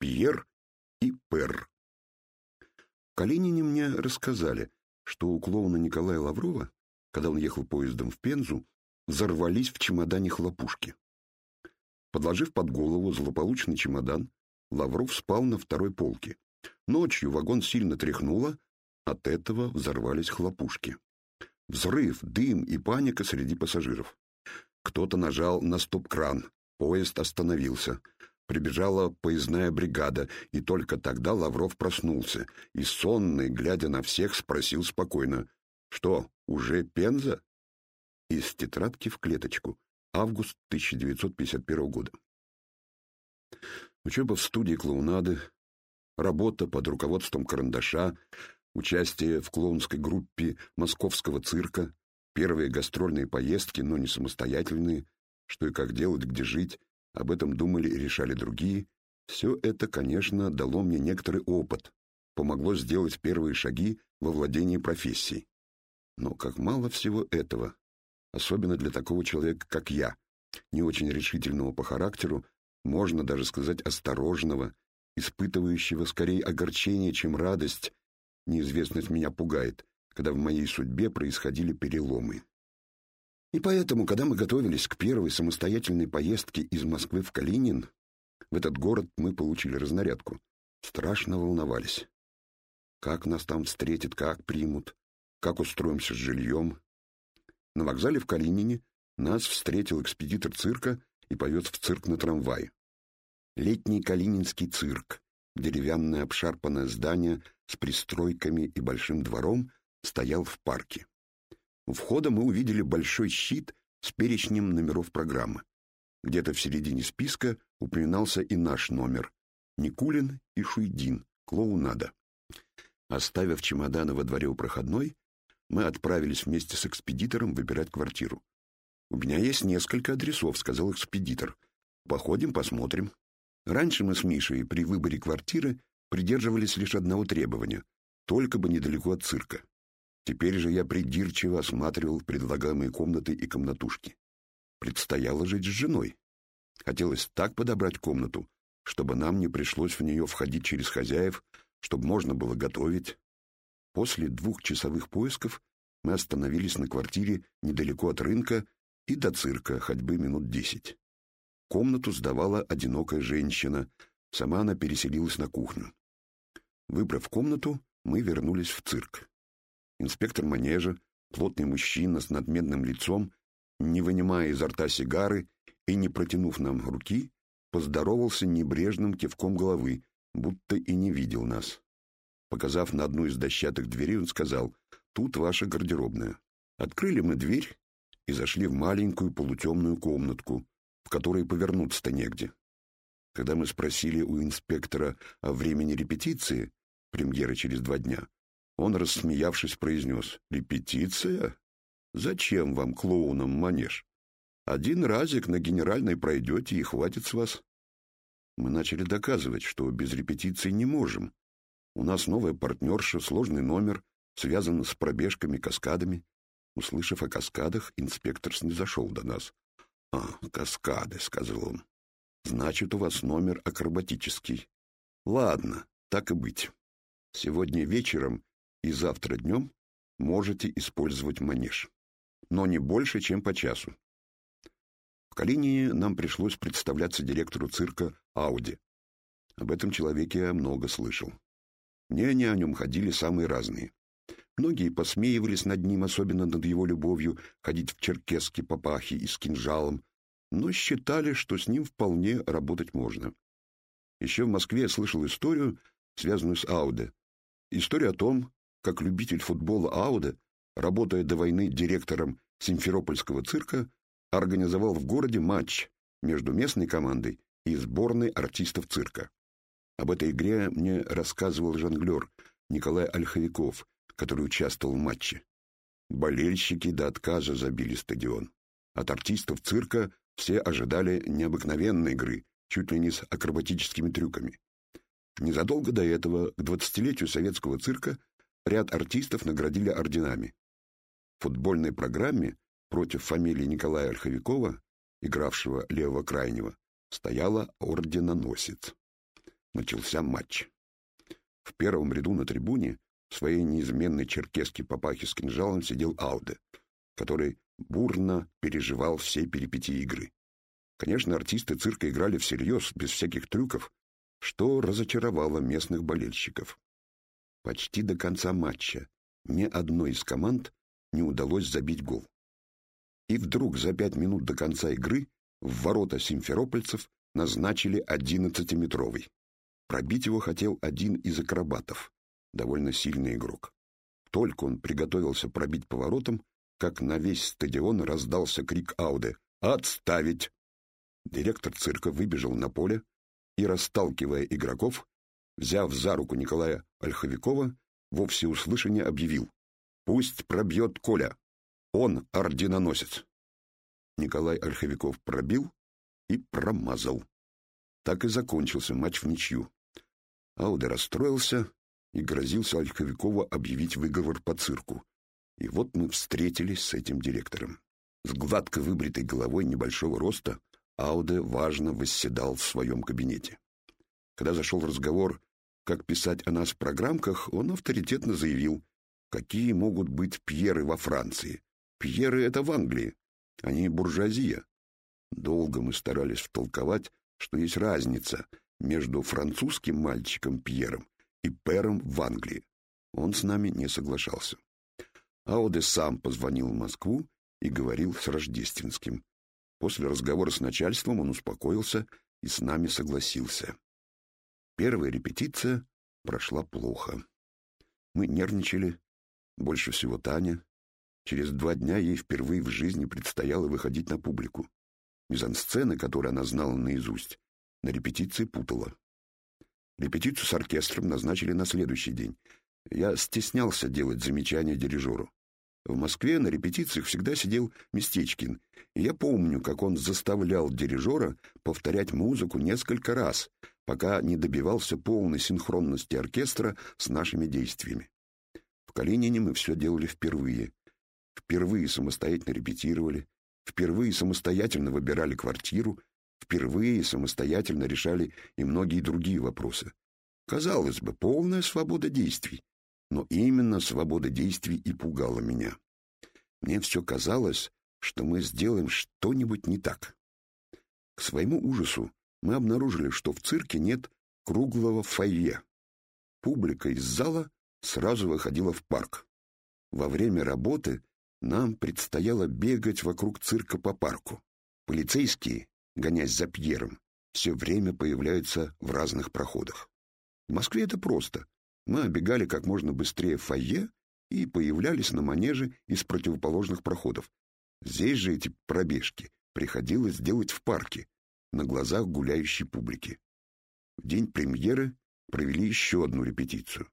Пьер и Пер. Калинине мне рассказали, что у клоуна Николая Лаврова, когда он ехал поездом в Пензу, взорвались в чемодане хлопушки. Подложив под голову злополучный чемодан, Лавров спал на второй полке. Ночью вагон сильно тряхнуло, от этого взорвались хлопушки. Взрыв, дым и паника среди пассажиров. Кто-то нажал на стоп-кран, поезд остановился. Прибежала поездная бригада, и только тогда Лавров проснулся и, сонный, глядя на всех, спросил спокойно, «Что, уже Пенза?» Из тетрадки в клеточку. Август 1951 года. Учеба в студии клоунады, работа под руководством карандаша, участие в клоунской группе московского цирка, первые гастрольные поездки, но не самостоятельные, что и как делать, где жить, об этом думали и решали другие. Все это, конечно, дало мне некоторый опыт, помогло сделать первые шаги во владении профессией. Но как мало всего этого, особенно для такого человека, как я, не очень решительного по характеру, можно даже сказать осторожного, испытывающего скорее огорчение, чем радость, неизвестность меня пугает, когда в моей судьбе происходили переломы. И поэтому, когда мы готовились к первой самостоятельной поездке из Москвы в Калинин, в этот город мы получили разнарядку. Страшно волновались. Как нас там встретят, как примут, как устроимся с жильем. На вокзале в Калинине нас встретил экспедитор цирка и повез в цирк на трамвае. Летний Калининский цирк, деревянное обшарпанное здание с пристройками и большим двором, стоял в парке. У входа мы увидели большой щит с перечнем номеров программы. Где-то в середине списка упоминался и наш номер — Никулин и Шуйдин, клоунада. Оставив чемоданы во дворе у проходной, мы отправились вместе с экспедитором выбирать квартиру. «У меня есть несколько адресов», — сказал экспедитор. «Походим, посмотрим». Раньше мы с Мишей при выборе квартиры придерживались лишь одного требования — только бы недалеко от цирка. Теперь же я придирчиво осматривал предлагаемые комнаты и комнатушки. Предстояло жить с женой. Хотелось так подобрать комнату, чтобы нам не пришлось в нее входить через хозяев, чтобы можно было готовить. После двухчасовых поисков мы остановились на квартире недалеко от рынка и до цирка ходьбы минут десять. Комнату сдавала одинокая женщина, сама она переселилась на кухню. Выбрав комнату, мы вернулись в цирк. Инспектор манежа, плотный мужчина с надменным лицом, не вынимая изо рта сигары и не протянув нам руки, поздоровался небрежным кивком головы, будто и не видел нас. Показав на одну из дощатых дверей, он сказал, «Тут ваша гардеробная». Открыли мы дверь и зашли в маленькую полутемную комнатку, в которой повернуться-то негде. Когда мы спросили у инспектора о времени репетиции, премьеры через два дня, он, рассмеявшись, произнес «Репетиция? Зачем вам, клоунам, манеж? Один разик на генеральной пройдете и хватит с вас». Мы начали доказывать, что без репетиции не можем. У нас новая партнерша, сложный номер, связан с пробежками, каскадами. Услышав о каскадах, инспектор снизошел до нас. «А, каскады», — сказал он. «Значит, у вас номер акробатический. Ладно, так и быть. Сегодня вечером и завтра днем можете использовать манеж, но не больше, чем по часу. В Калинине нам пришлось представляться директору цирка Ауди. Об этом человеке я много слышал. Мнения о нем ходили самые разные. Многие посмеивались над ним, особенно над его любовью ходить в черкеске папахи и с кинжалом, но считали, что с ним вполне работать можно. Еще в Москве я слышал историю, связанную с Ауде. История о том, как любитель футбола Ауда, работая до войны директором Симферопольского цирка, организовал в городе матч между местной командой и сборной артистов цирка. Об этой игре мне рассказывал жонглер Николай Ольховиков, который участвовал в матче. Болельщики до отказа забили стадион. От артистов цирка все ожидали необыкновенной игры, чуть ли не с акробатическими трюками. Незадолго до этого, к двадцатилетию советского цирка, Ряд артистов наградили орденами. В футбольной программе против фамилии Николая Ольховикова, игравшего левого крайнего, стояла орденоносец. начался матч. В первом ряду на трибуне в своей неизменной черкеске папахе с кинжалом сидел Ауде, который бурно переживал все перипетии игры. Конечно, артисты цирка играли всерьез, без всяких трюков, что разочаровало местных болельщиков. Почти до конца матча ни одной из команд не удалось забить гол. И вдруг за пять минут до конца игры в ворота симферопольцев назначили одиннадцатиметровый. Пробить его хотел один из акробатов, довольно сильный игрок. Только он приготовился пробить поворотом, как на весь стадион раздался крик Ауде «Отставить!». Директор цирка выбежал на поле и, расталкивая игроков, взяв за руку Николая Ольховикова, во всеуслышание объявил «Пусть пробьет Коля! Он орденоносец!» Николай Ольховиков пробил и промазал. Так и закончился матч в ничью. Ауде расстроился и грозился Ольховикову объявить выговор по цирку. И вот мы встретились с этим директором. С гладко выбритой головой небольшого роста Ауде важно восседал в своем кабинете. Когда зашел разговор, как писать о нас в программках, он авторитетно заявил, какие могут быть пьеры во Франции. Пьеры — это в Англии, они буржуазия. Долго мы старались втолковать, что есть разница между французским мальчиком Пьером и Пером в Англии. Он с нами не соглашался. Ауде сам позвонил в Москву и говорил с Рождественским. После разговора с начальством он успокоился и с нами согласился. Первая репетиция прошла плохо. Мы нервничали, больше всего Таня. Через два дня ей впервые в жизни предстояло выходить на публику. Мизансцены, которые она знала наизусть, на репетиции путала. Репетицию с оркестром назначили на следующий день. Я стеснялся делать замечания дирижеру. В Москве на репетициях всегда сидел Местечкин, и я помню, как он заставлял дирижера повторять музыку несколько раз, пока не добивался полной синхронности оркестра с нашими действиями. В Калинине мы все делали впервые. Впервые самостоятельно репетировали, впервые самостоятельно выбирали квартиру, впервые самостоятельно решали и многие другие вопросы. Казалось бы, полная свобода действий. Но именно свобода действий и пугала меня. Мне все казалось, что мы сделаем что-нибудь не так. К своему ужасу мы обнаружили, что в цирке нет круглого фойе. Публика из зала сразу выходила в парк. Во время работы нам предстояло бегать вокруг цирка по парку. Полицейские, гонясь за Пьером, все время появляются в разных проходах. В Москве это просто. Мы обегали как можно быстрее фойе и появлялись на манеже из противоположных проходов. Здесь же эти пробежки приходилось делать в парке, на глазах гуляющей публики. В день премьеры провели еще одну репетицию.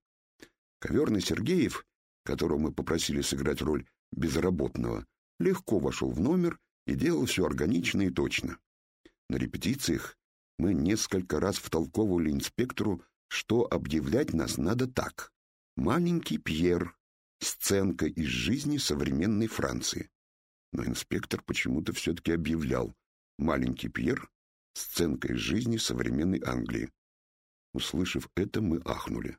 Коверный Сергеев, которого мы попросили сыграть роль безработного, легко вошел в номер и делал все органично и точно. На репетициях мы несколько раз втолковывали инспектору, что объявлять нас надо так. «Маленький Пьер. Сценка из жизни современной Франции». Но инспектор почему-то все-таки объявлял «Маленький Пьер. Сценка из жизни современной Англии». Услышав это, мы ахнули.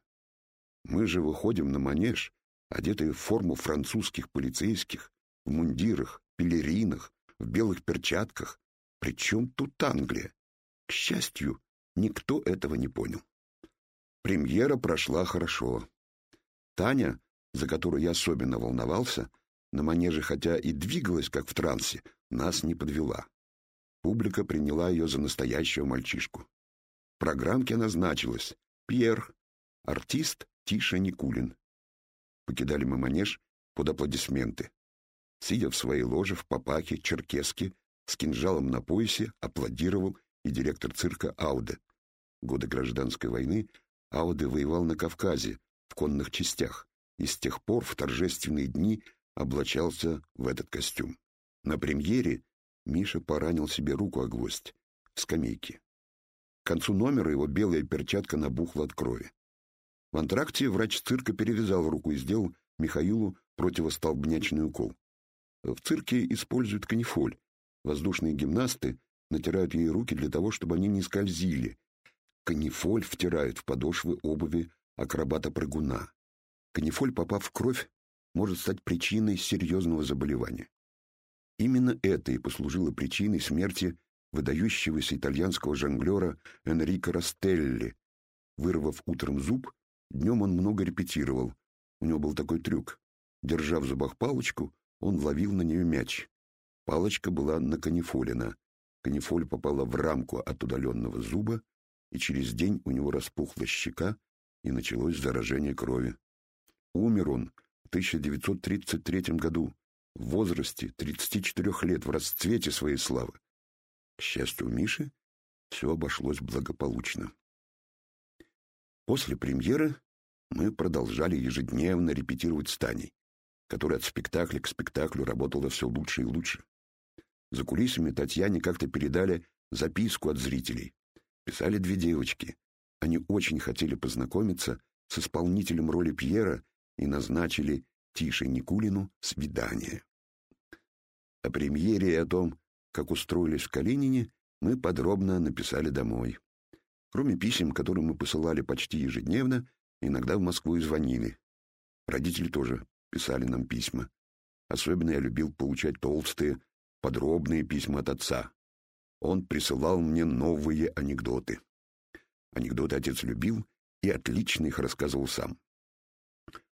Мы же выходим на манеж, одетые в форму французских полицейских, в мундирах, пелеринах, в белых перчатках. Причем тут Англия? К счастью, никто этого не понял. Премьера прошла хорошо. Таня, за которую я особенно волновался, на манеже хотя и двигалась, как в трансе, нас не подвела. Публика приняла ее за настоящего мальчишку. В программке она значилась «Пьер», артист Тиша Никулин. Покидали мы манеж под аплодисменты. Сидя в своей ложе в папахе, черкеске, с кинжалом на поясе, аплодировал и директор цирка Ауде. Годы гражданской войны Ауде воевал на Кавказе, в конных частях, и с тех пор в торжественные дни облачался в этот костюм. На премьере Миша поранил себе руку о гвоздь в скамейке. К концу номера его белая перчатка набухла от крови. В антракте врач цирка перевязал руку и сделал Михаилу противостолбнячный укол. В цирке используют канифоль. Воздушные гимнасты натирают ей руки для того, чтобы они не скользили, канифоль втирают в подошвы обуви акробата-прыгуна. Канифоль, попав в кровь, может стать причиной серьезного заболевания. Именно это и послужило причиной смерти выдающегося итальянского жонглера Энрико Растелли. Вырвав утром зуб, днем он много репетировал. У него был такой трюк. Держа в зубах палочку, он ловил на нее мяч. Палочка была наканифолена. Канифоль попала в рамку от удаленного зуба, и через день у него распухла щека, и началось заражение крови. Умер он в 1933 году, в возрасте 34 лет, в расцвете своей славы. К счастью, Миши все обошлось благополучно. После премьеры мы продолжали ежедневно репетировать с Таней, которая от спектакля к спектаклю работала все лучше и лучше. За кулисами Татьяне как-то передали записку от зрителей. Писали две девочки. Они очень хотели познакомиться с исполнителем роли Пьера и назначили Тише Никулину свидание. О премьере и о том, как устроились в Калинине, мы подробно написали домой. Кроме писем, которые мы посылали почти ежедневно, иногда в Москву и звонили. Родители тоже писали нам письма. Особенно я любил получать толстые, подробные письма от отца. Он присылал мне новые анекдоты. Анекдоты отец любил и отлично их рассказывал сам.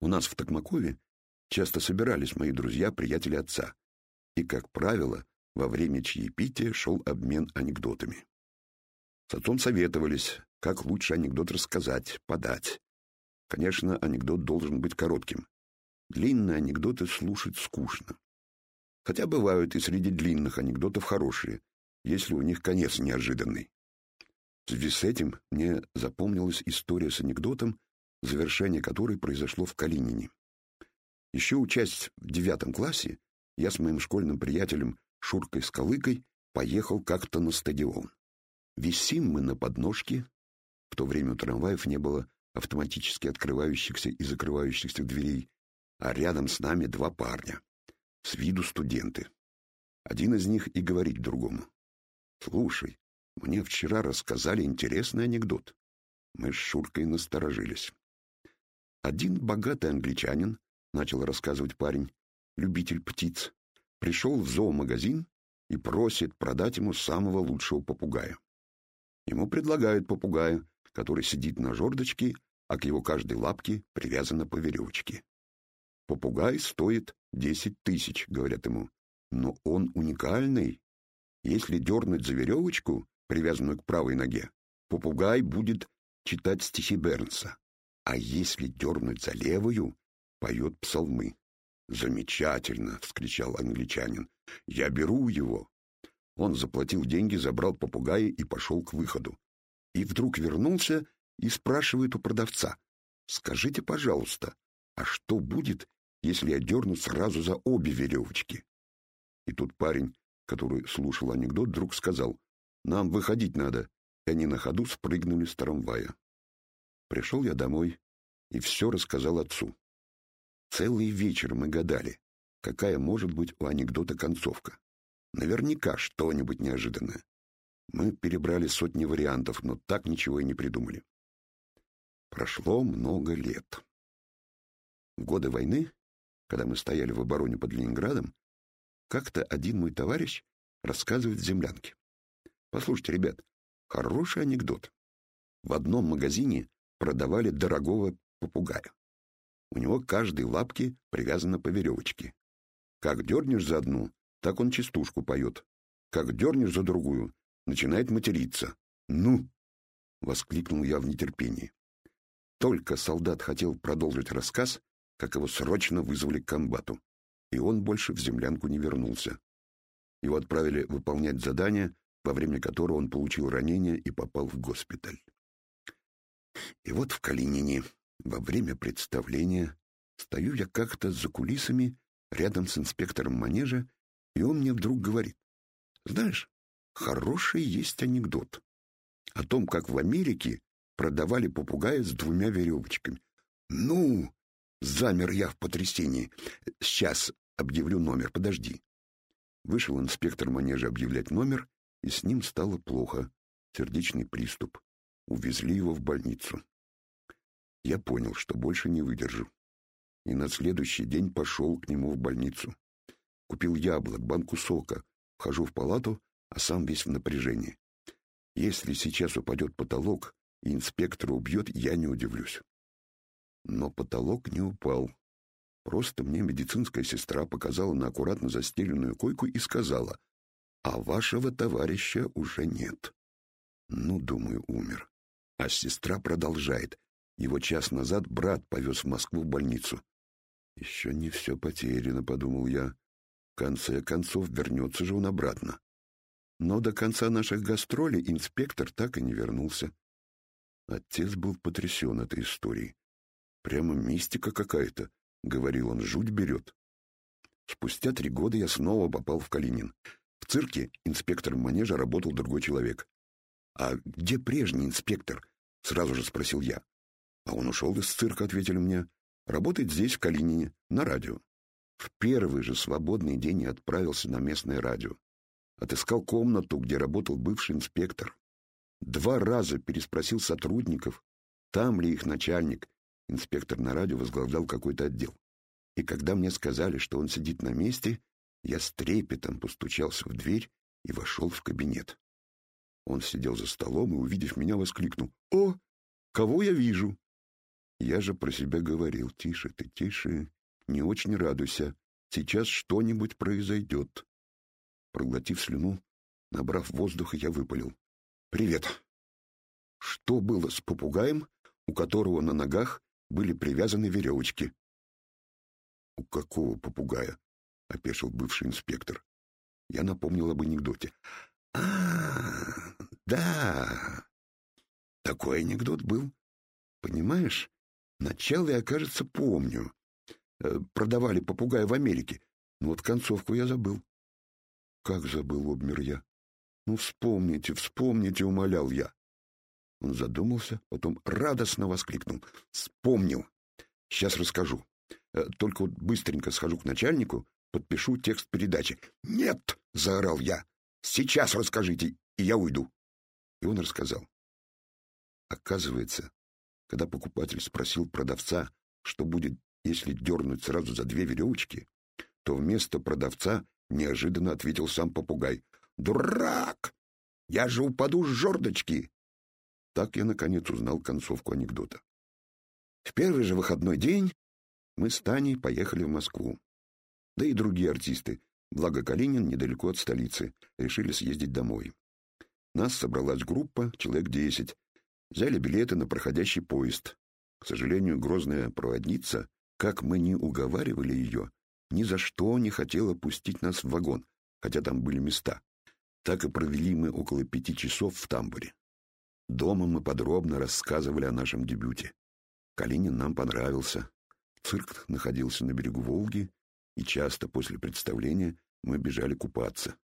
У нас в Токмакове часто собирались мои друзья, приятели отца. И, как правило, во время чаепития шел обмен анекдотами. С отцом советовались, как лучше анекдот рассказать, подать. Конечно, анекдот должен быть коротким. Длинные анекдоты слушать скучно. Хотя бывают и среди длинных анекдотов хорошие, если у них конец неожиданный. В связи с этим мне запомнилась история с анекдотом, завершение которой произошло в Калинине. Еще учась в девятом классе, я с моим школьным приятелем Шуркой Скалыкой поехал как-то на стадион. Висим мы на подножке. В то время у трамваев не было автоматически открывающихся и закрывающихся дверей, а рядом с нами два парня. С виду студенты. Один из них и говорит другому. «Слушай, мне вчера рассказали интересный анекдот». Мы с Шуркой насторожились. Один богатый англичанин, начал рассказывать парень, любитель птиц, пришел в зоомагазин и просит продать ему самого лучшего попугая. Ему предлагают попугая, который сидит на жердочке, а к его каждой лапке привязана по веревочке. Попугай стоит десять тысяч, говорят ему, но он уникальный. Если дернуть за веревочку, привязанную к правой ноге, попугай будет читать стихи Бернса, а если дернуть за левую, поет псалмы. «Замечательно!» — вскричал англичанин. «Я беру его!» Он заплатил деньги, забрал попугая и пошел к выходу. И вдруг вернулся и спрашивает у продавца. «Скажите, пожалуйста, а что будет, если я дерну сразу за обе веревочки?» И тут парень, который слушал анекдот, вдруг сказал, «Нам выходить надо», и они на ходу спрыгнули с трамвая. Пришел я домой и все рассказал отцу. Целый вечер мы гадали, какая может быть у анекдота концовка. Наверняка что-нибудь неожиданное. Мы перебрали сотни вариантов, но так ничего и не придумали. Прошло много лет. В годы войны, когда мы стояли в обороне под Ленинградом, как-то один мой товарищ рассказывает землянке. Послушайте, ребят, хороший анекдот. В одном магазине продавали дорогого попугая. У него каждой лапке привязана по веревочке. Как дернешь за одну, так он частушку поет. Как дернешь за другую, начинает материться. «Ну!» — воскликнул я в нетерпении. Только солдат хотел продолжить рассказ, как его срочно вызвали к комбату, и он больше в землянку не вернулся. Его отправили выполнять задание, во время которого он получил ранение и попал в госпиталь. И вот в Калинине во время представления стою я как-то за кулисами рядом с инспектором манежа, и он мне вдруг говорит, «Знаешь, хороший есть анекдот о том, как в Америке продавали попугая с двумя веревочками. Ну, замер я в потрясении. Сейчас объявлю номер, подожди. Вышел инспектор манежа объявлять номер, и с ним стало плохо. Сердечный приступ. увезли его в больницу. Я понял, что больше не выдержу. И на следующий день пошел к нему в больницу. Купил яблок, банку сока, вхожу в палату, а сам весь в напряжении. Если сейчас упадет потолок и инспектора убьет, я не удивлюсь. Но потолок не упал. Просто мне медицинская сестра показала на аккуратно застеленную койку и сказала, «А вашего товарища уже нет». Ну, думаю, умер. А сестра продолжает. Его час назад брат повез в Москву в больницу. Еще не все потеряно, подумал я. В конце концов, вернется же он обратно. Но до конца наших гастролей инспектор так и не вернулся. Отец был потрясен этой историей. Прямо мистика какая-то, — говорил он, — жуть берет. Спустя три года я снова попал в Калинин. В цирке инспектором манежа работал другой человек. «А где прежний инспектор?» — сразу же спросил я. «А он ушел из цирка», — ответили мне. «Работает здесь, в Калинине, на радио». В первый же свободный день я отправился на местное радио. Отыскал комнату, где работал бывший инспектор. Два раза переспросил сотрудников, там ли их начальник. Инспектор на радио возглавлял какой-то отдел. И когда мне сказали, что он сидит на месте, я с трепетом постучался в дверь и вошел в кабинет. Он сидел за столом и, увидев меня, воскликнул. «О, кого я вижу?» Я же про себя говорил. «Тише ты, тише, не очень радуйся. Сейчас что-нибудь произойдет». Проглотив слюну, набрав воздуха, я выпалил. «Привет!» Что было с попугаем, у которого на ногах были привязаны веревочки? «У какого попугая?» — опешил бывший инспектор. Я напомнил об анекдоте. а да, такой анекдот был. Понимаешь, начало я, кажется, помню. Э, продавали попугая в Америке, но вот концовку я забыл. Как забыл, обмер я. Ну, вспомните, вспомните, умолял я. Он задумался, потом радостно воскликнул. Вспомнил. Сейчас расскажу. Э, только вот быстренько схожу к начальнику, подпишу текст передачи. «Нет!» — заорал я. «Сейчас расскажите, и я уйду». И он рассказал. Оказывается, когда покупатель спросил продавца, что будет, если дернуть сразу за две веревочки, то вместо продавца неожиданно ответил сам попугай. «Дурак! Я же упаду с жердочки!» Так я, наконец, узнал концовку анекдота. В первый же выходной день мы с Таней поехали в Москву. Да и другие артисты, благо Калинин недалеко от столицы, решили съездить домой. Нас собралась группа, человек десять. Взяли билеты на проходящий поезд. К сожалению, грозная проводница, как мы не уговаривали ее, ни за что не хотела пустить нас в вагон, хотя там были места. Так и провели мы около пяти часов в тамбуре. Дома мы подробно рассказывали о нашем дебюте. Калинин нам понравился. Цирк находился на берегу Волги, и часто после представления мы бежали купаться.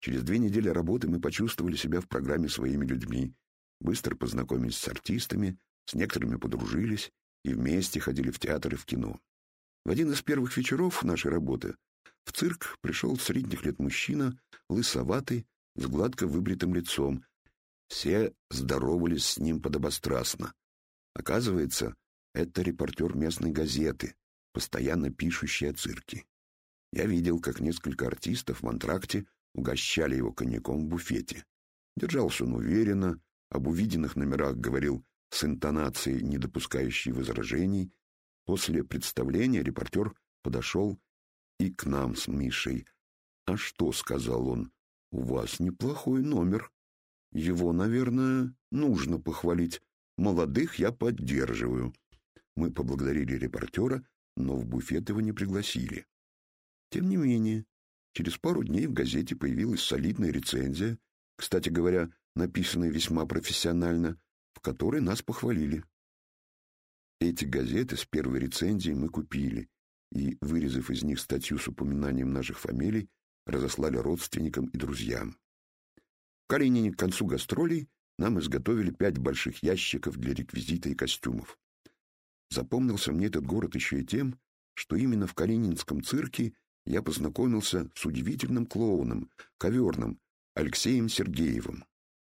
Через две недели работы мы почувствовали себя в программе своими людьми, быстро познакомились с артистами, с некоторыми подружились и вместе ходили в театр и в кино. В один из первых вечеров нашей работы в цирк пришел средних лет мужчина, лысоватый, с гладко выбритым лицом. Все здоровались с ним подобострастно. Оказывается, это репортер местной газеты, постоянно пишущий о цирке. Я видел, как несколько артистов в антракте угощали его коньяком в буфете. Держался он уверенно, об увиденных номерах говорил с интонацией, не допускающей возражений. После представления репортер подошел и к нам с Мишей. «А что?» — сказал он. «У вас неплохой номер. Его, наверное, нужно похвалить. Молодых я поддерживаю». Мы поблагодарили репортера, но в буфет его не пригласили. Тем не менее, Через пару дней в газете появилась солидная рецензия, кстати говоря, написанная весьма профессионально, в которой нас похвалили. Эти газеты с первой рецензией мы купили и, вырезав из них статью с упоминанием наших фамилий, разослали родственникам и друзьям. Калинине к концу гастролей нам изготовили пять больших ящиков для реквизита и костюмов. Запомнился мне этот город еще и тем, что именно в Калининском цирке я познакомился с удивительным клоуном, коверным, Алексеем Сергеевым.